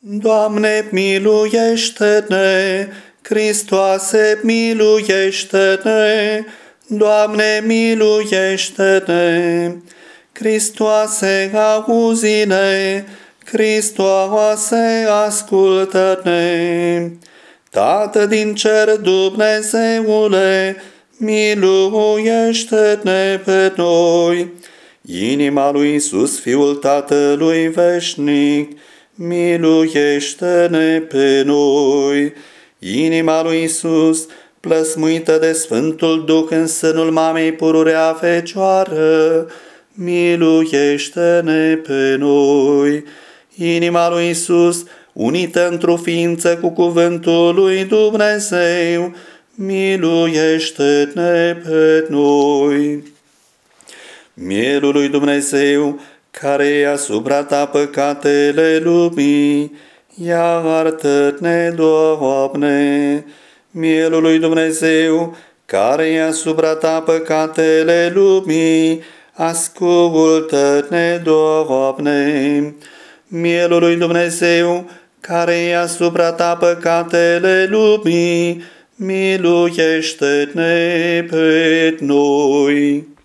Doamne, miluiește-ne! Hristoase, miluiește-ne! Doamne, miluiește-ne! Hristoase, auzi-ne! Hristoase, ascultă-ne! Tată din cer, Dumnezeule, miluiește-ne pe noi! Inima lui Iisus, Fiul Tatălui Veșnic, miluiește-ne pe noi. Inima lui Iisus, plăsmuită de Sfântul Duh în sânul mamei pururea Fecioară, miluiește-ne pe noi. Inima lui Iisus, unită într-o ființă cu cuvântul lui Dumnezeu, miluiește-ne pe noi. Mielul lui Dumnezeu, care ia asupra ta păcatele lumii, iartă-ne, Doamne. Mielul lui Dumnezeu, care ia asupra ta păcatele lumii, ascultă-ne, Doamne. Mielul lui Dumnezeu, care ia asupra ta păcatele lumii, miluiește-ne pe noi.